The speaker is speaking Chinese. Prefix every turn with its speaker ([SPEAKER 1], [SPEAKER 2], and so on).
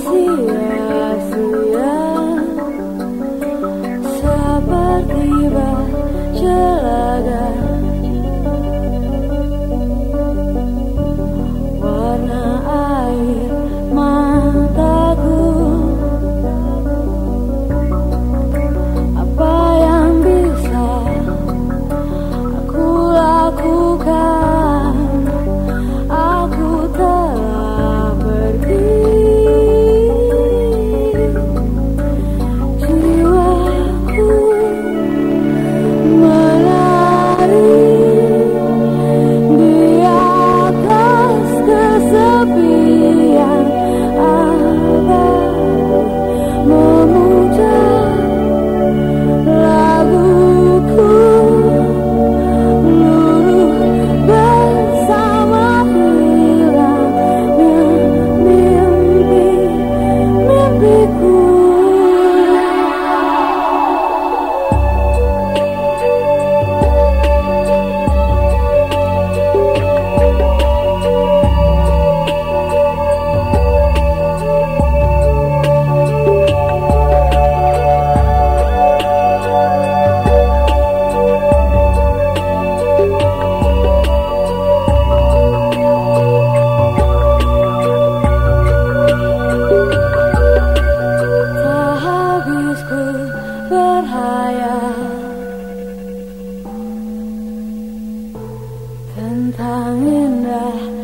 [SPEAKER 1] see, I see. 他呀，真讨厌的。